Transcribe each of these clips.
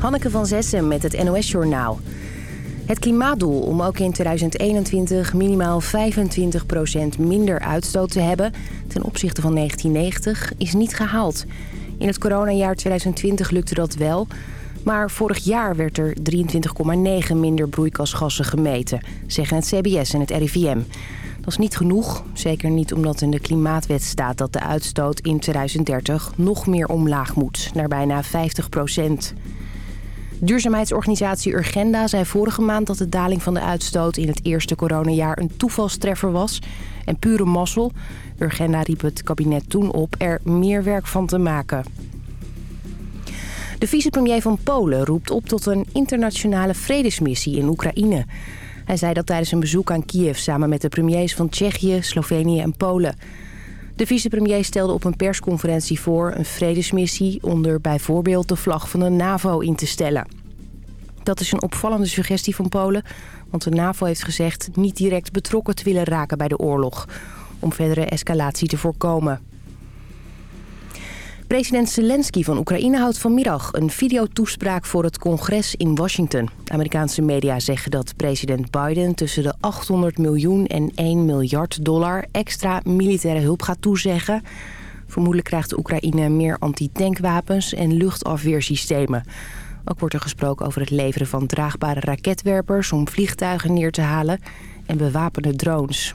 Hanneke van Zessen met het NOS-journaal. Het klimaatdoel om ook in 2021 minimaal 25% minder uitstoot te hebben... ten opzichte van 1990 is niet gehaald. In het coronajaar 2020 lukte dat wel... maar vorig jaar werd er 23,9 minder broeikasgassen gemeten... zeggen het CBS en het RIVM. Dat is niet genoeg, zeker niet omdat in de klimaatwet staat... dat de uitstoot in 2030 nog meer omlaag moet, naar bijna 50 procent. Duurzaamheidsorganisatie Urgenda zei vorige maand dat de daling van de uitstoot in het eerste coronajaar een toevalstreffer was en pure mazzel. Urgenda riep het kabinet toen op er meer werk van te maken. De vicepremier van Polen roept op tot een internationale vredesmissie in Oekraïne. Hij zei dat tijdens een bezoek aan Kiev samen met de premiers van Tsjechië, Slovenië en Polen. De vicepremier stelde op een persconferentie voor een vredesmissie onder bijvoorbeeld de vlag van de NAVO in te stellen. Dat is een opvallende suggestie van Polen, want de NAVO heeft gezegd niet direct betrokken te willen raken bij de oorlog, om verdere escalatie te voorkomen. President Zelensky van Oekraïne houdt vanmiddag een videotoespraak voor het congres in Washington. Amerikaanse media zeggen dat president Biden tussen de 800 miljoen en 1 miljard dollar extra militaire hulp gaat toezeggen. Vermoedelijk krijgt Oekraïne meer antitankwapens en luchtafweersystemen. Ook wordt er gesproken over het leveren van draagbare raketwerpers om vliegtuigen neer te halen en bewapende drones.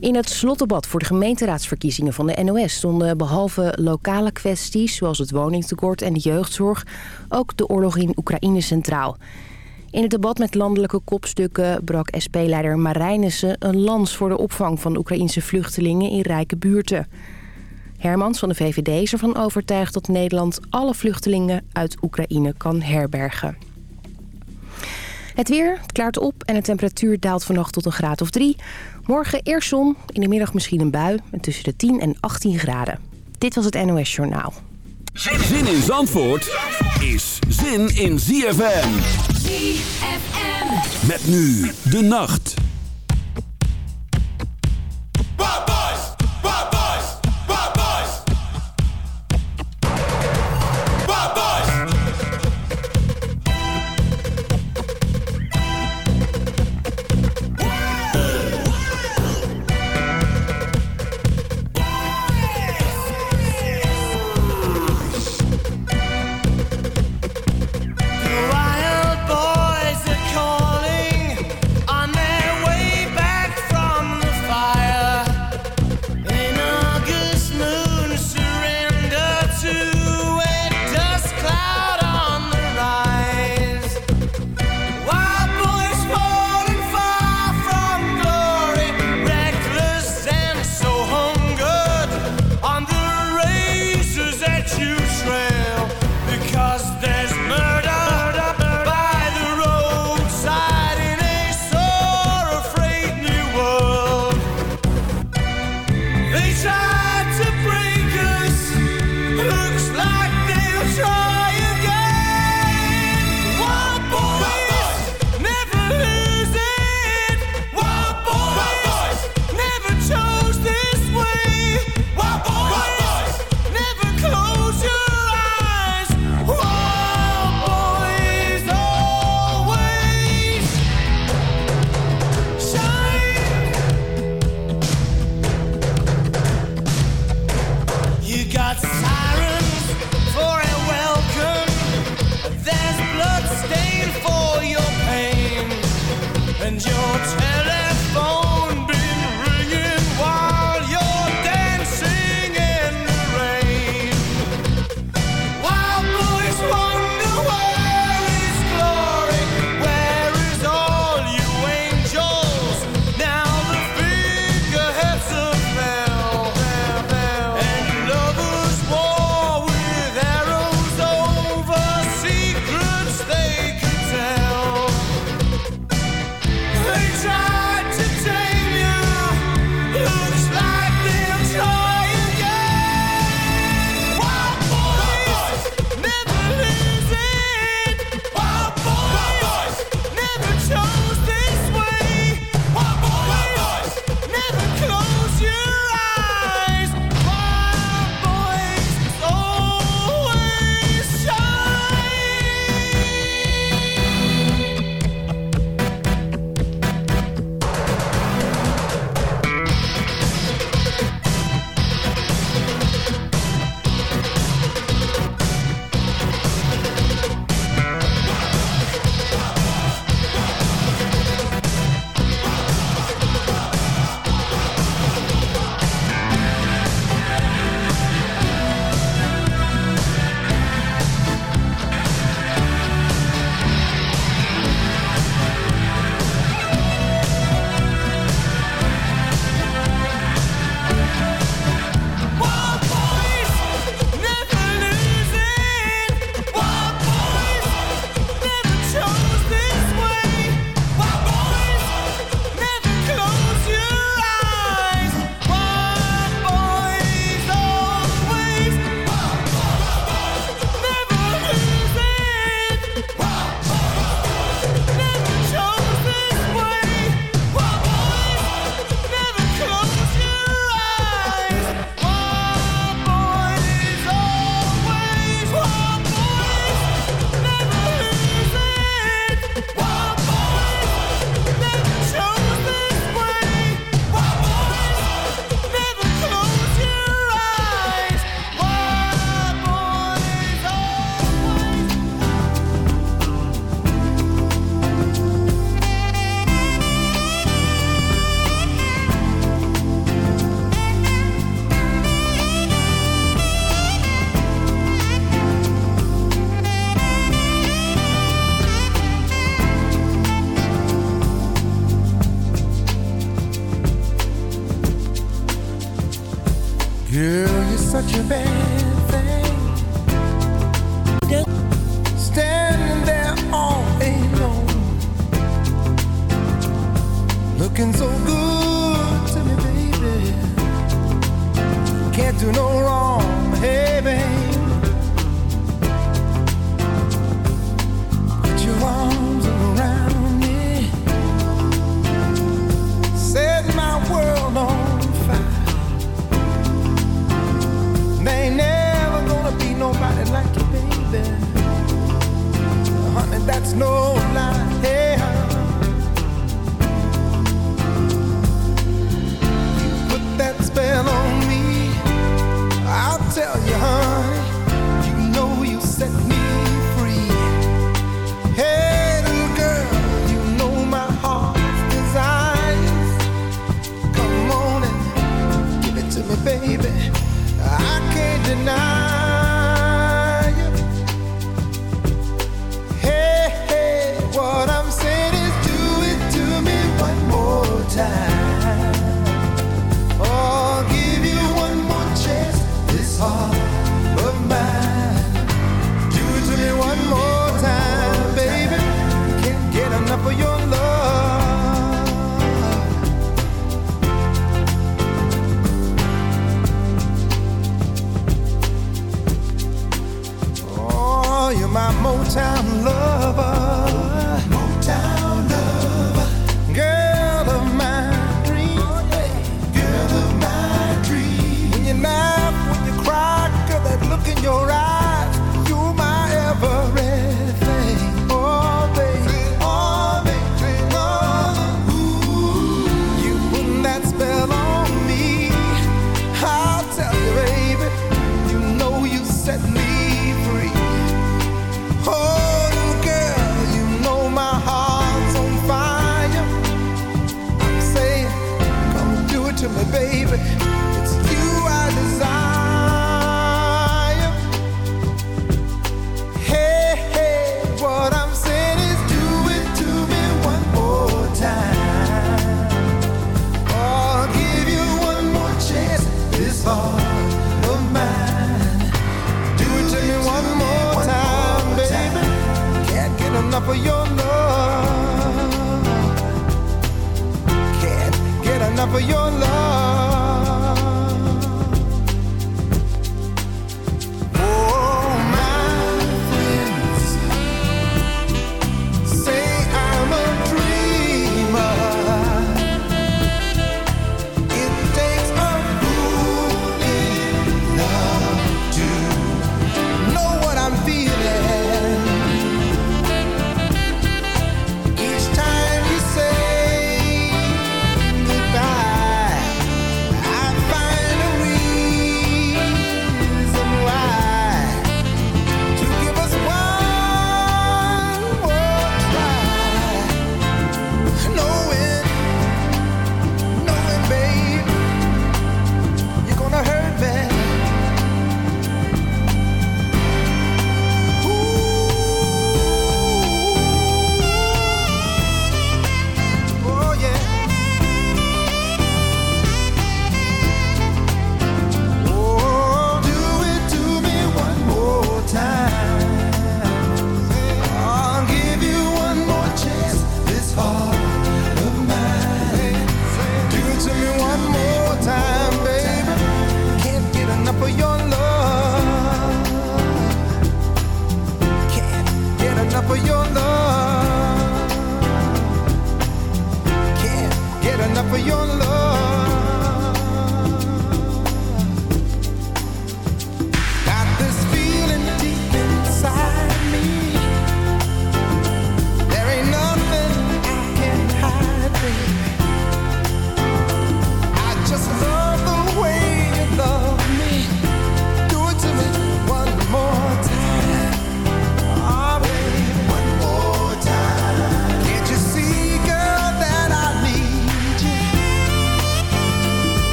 In het slotdebat voor de gemeenteraadsverkiezingen van de NOS... stonden behalve lokale kwesties zoals het woningtekort en de jeugdzorg... ook de oorlog in Oekraïne centraal. In het debat met landelijke kopstukken brak SP-leider Marijnissen... een lans voor de opvang van Oekraïnse vluchtelingen in rijke buurten. Hermans van de VVD is ervan overtuigd dat Nederland alle vluchtelingen uit Oekraïne kan herbergen. Het weer het klaart op en de temperatuur daalt vannacht tot een graad of drie. Morgen eerst zon, in de middag misschien een bui en tussen de 10 en 18 graden. Dit was het NOS Journaal. Zin in Zandvoort is zin in ZFM. ZFM. Met nu de nacht.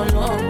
for long.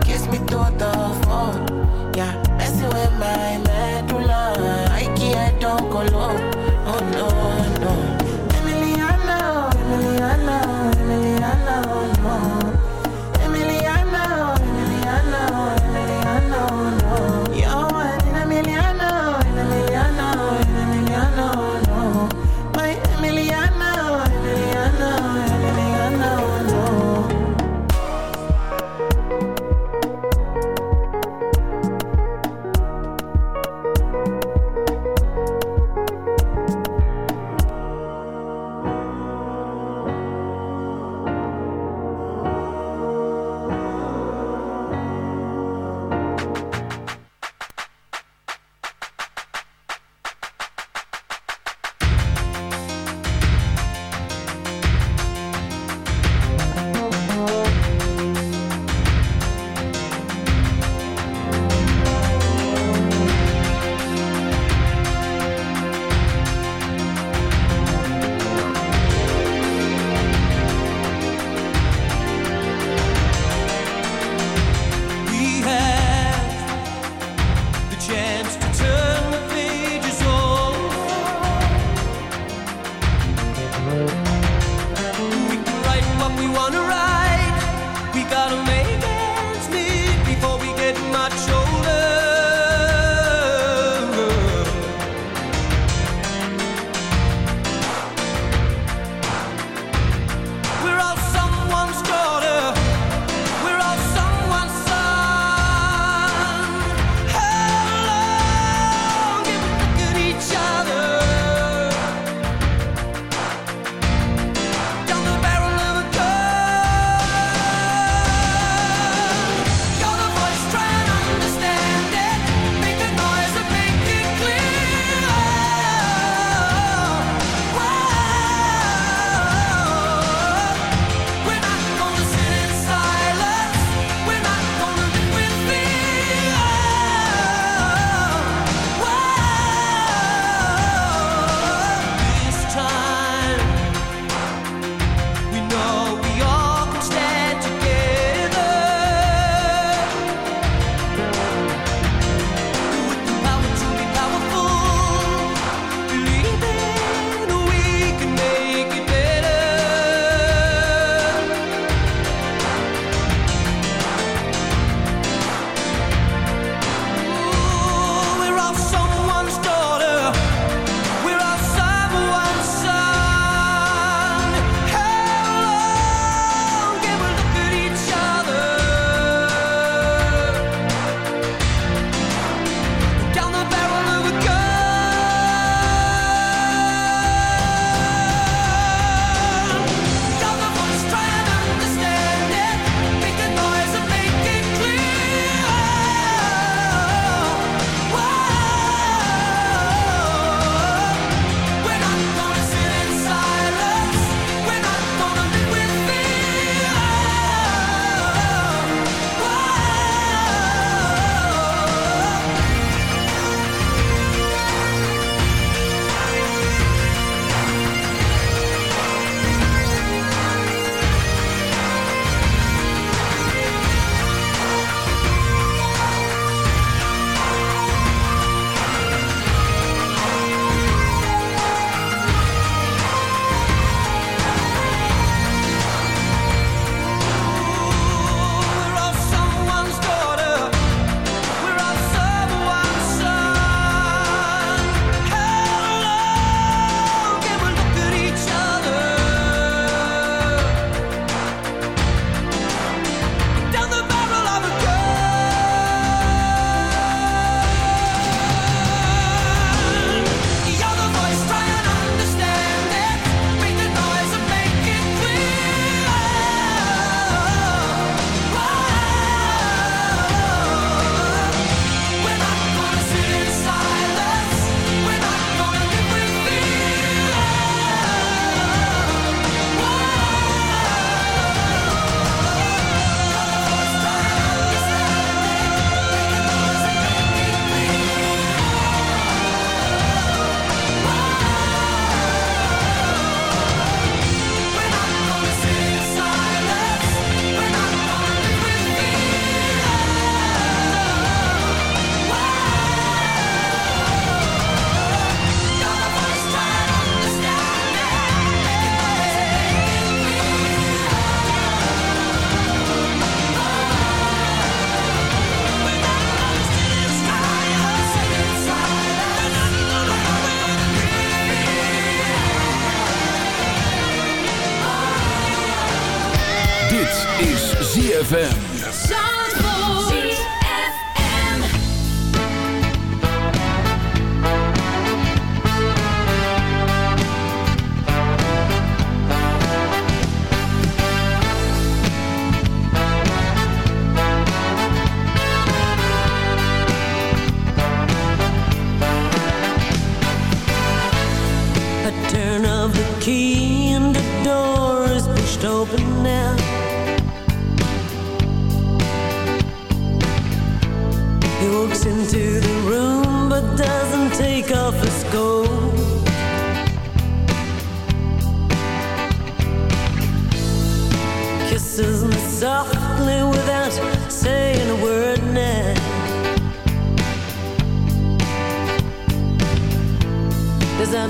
what the fuck? Yeah, messing with my medulla. I can't don't go low.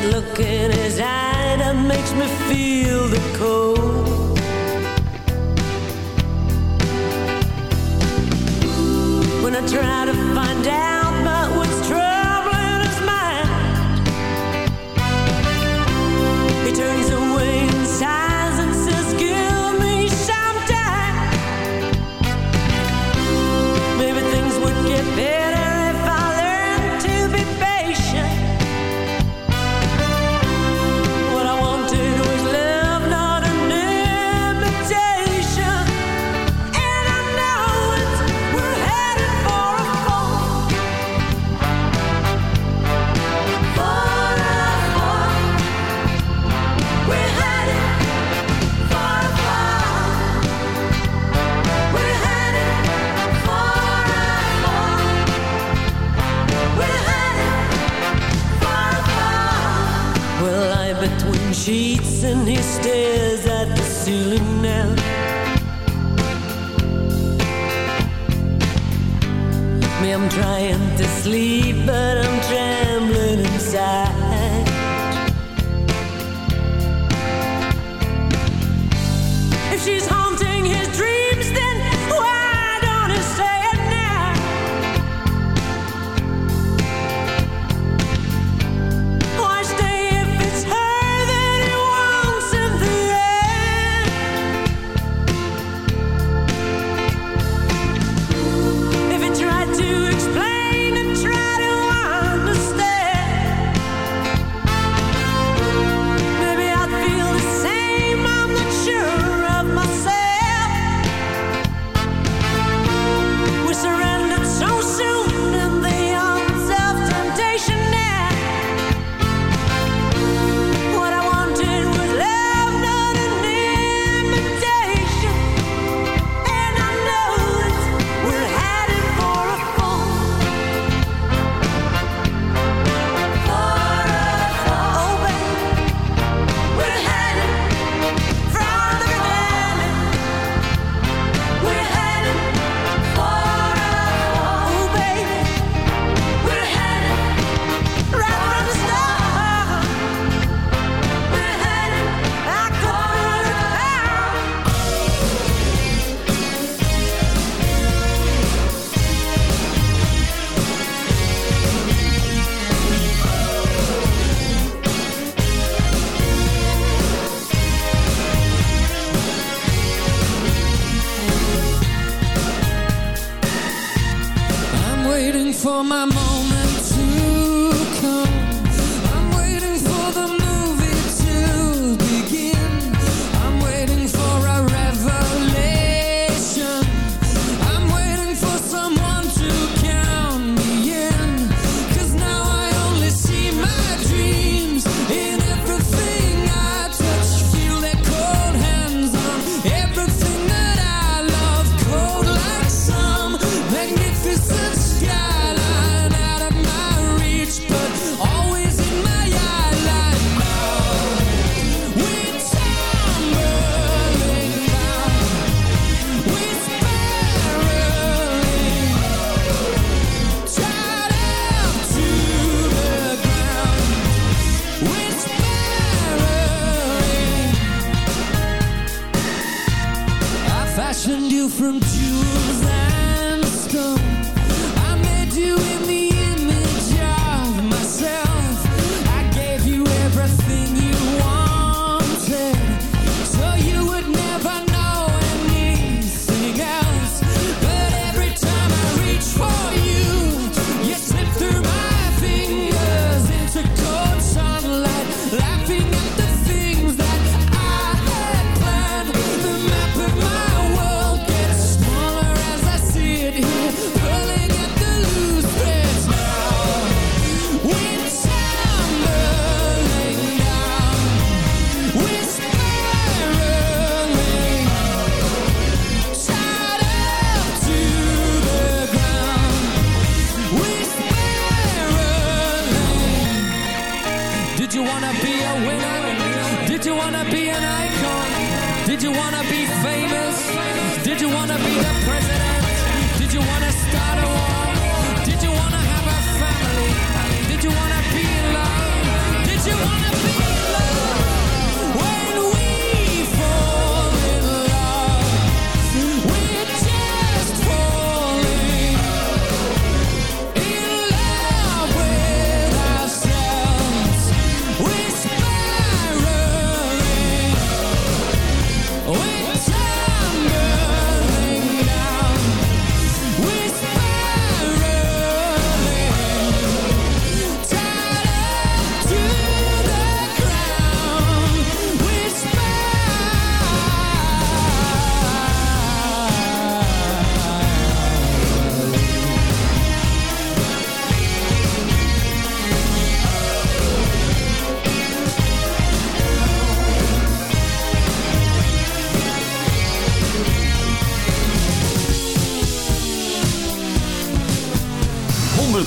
look in his eye that makes me feel the cold.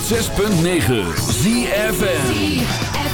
106.9 ZFM.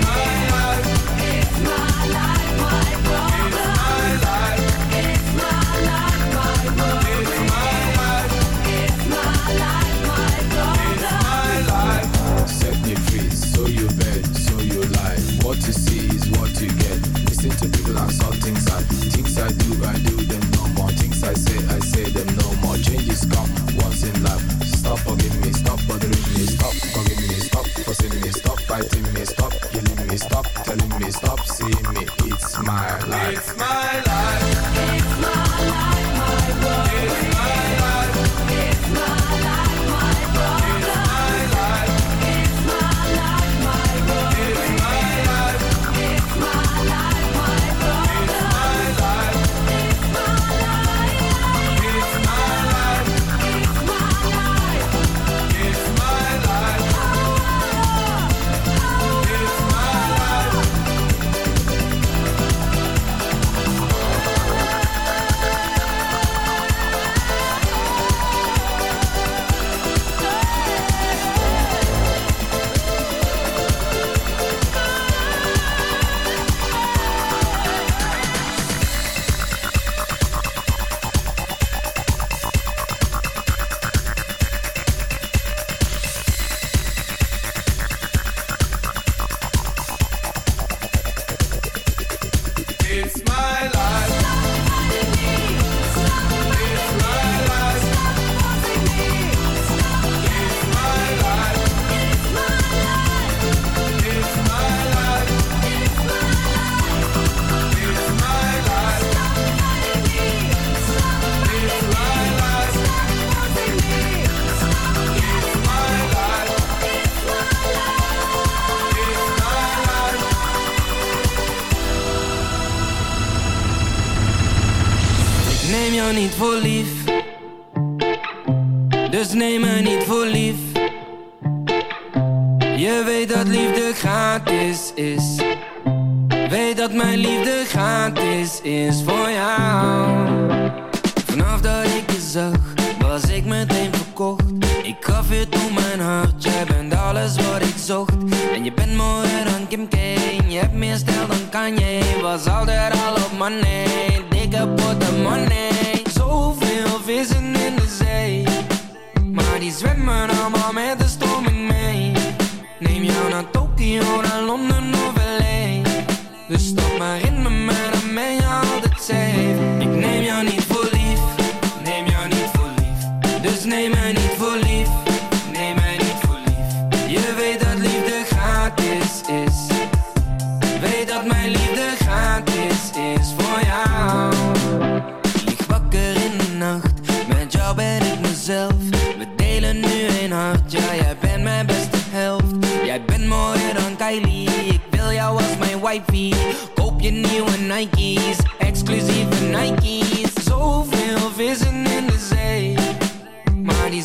voor lief. Dus neem me niet voor lief. Je weet dat liefde gratis is. Weet dat mijn liefde gratis is voor jou. Vanaf dat ik je zag, was ik meteen verkocht. Ik gaf je toe mijn hart, jij bent alles wat ik zocht. En je bent mooier dan Kim Kane. Je hebt meer stijl dan Kanye. Was altijd al op mijn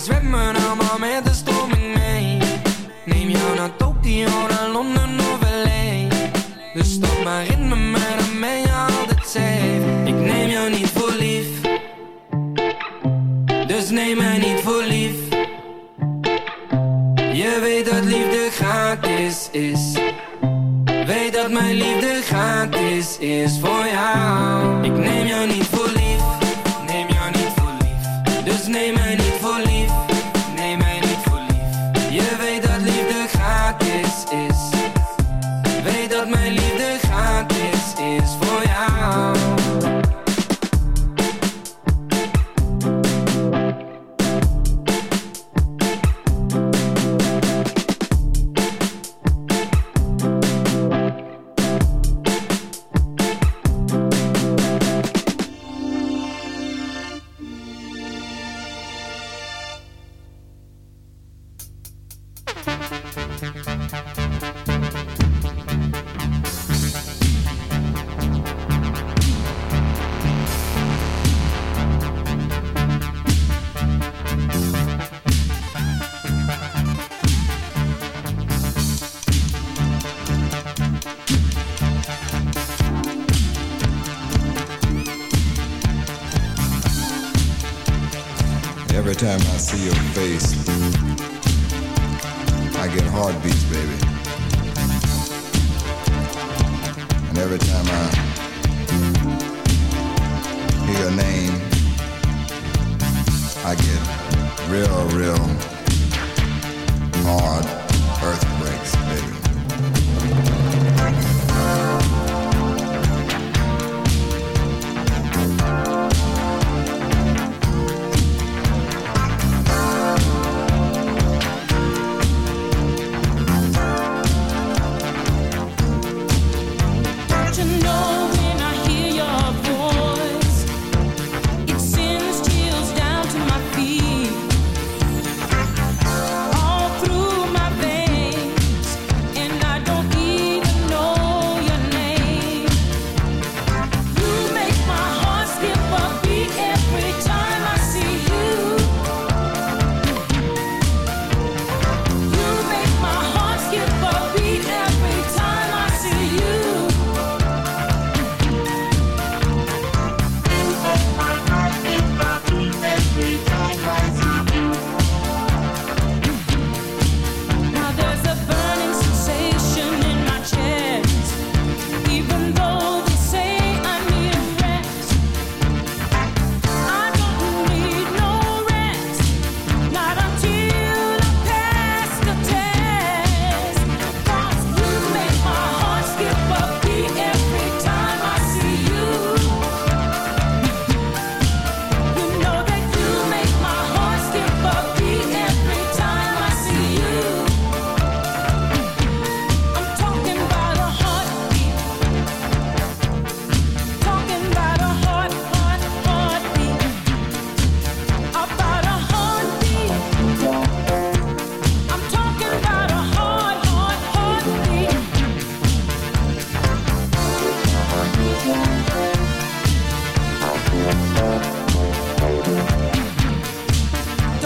red moon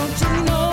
Don't you know?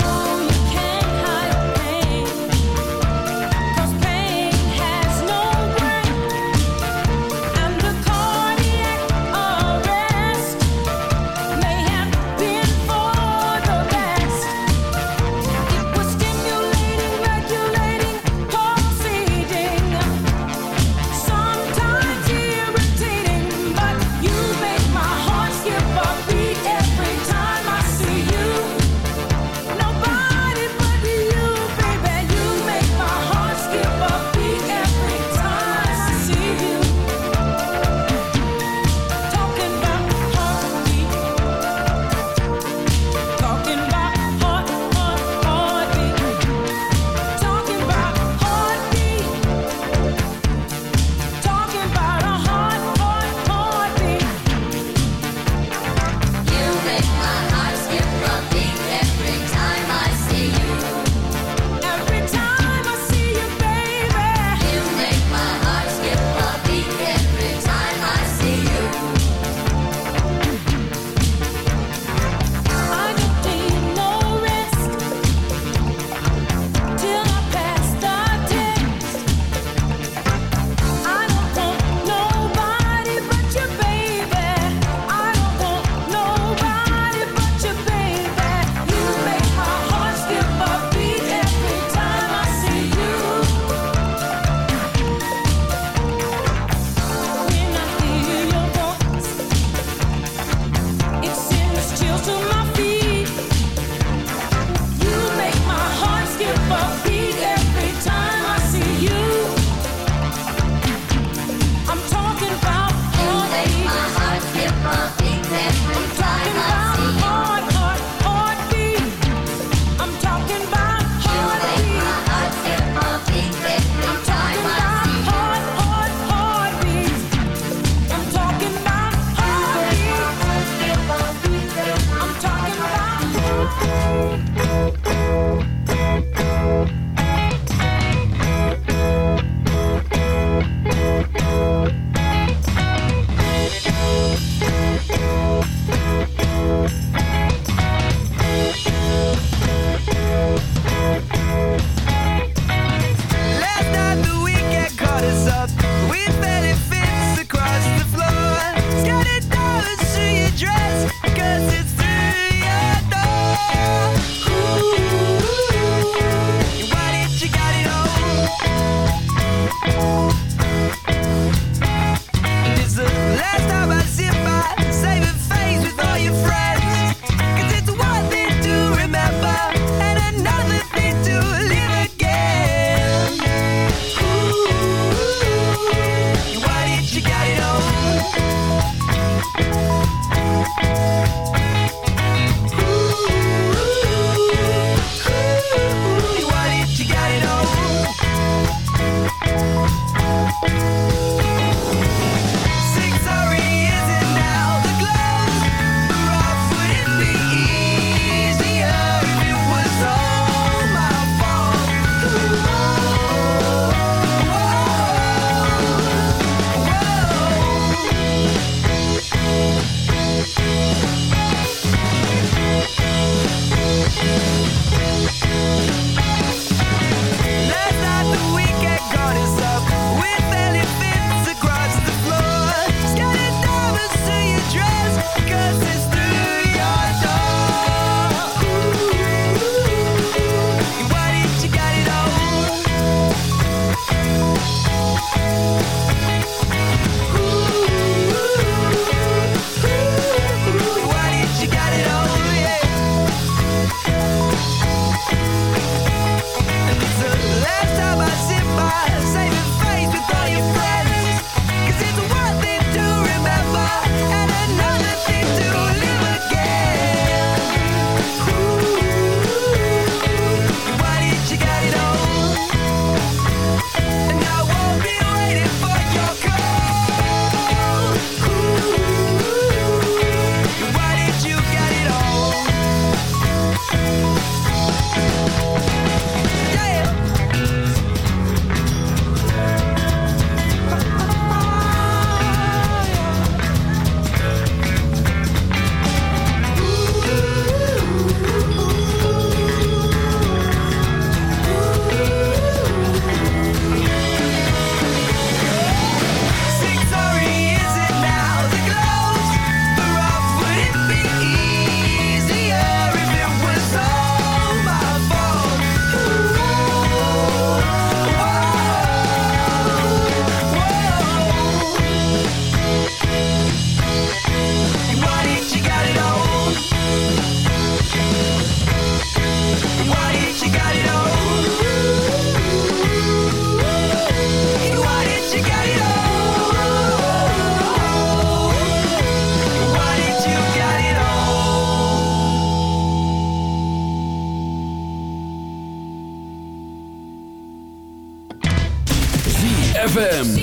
ZFM.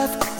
left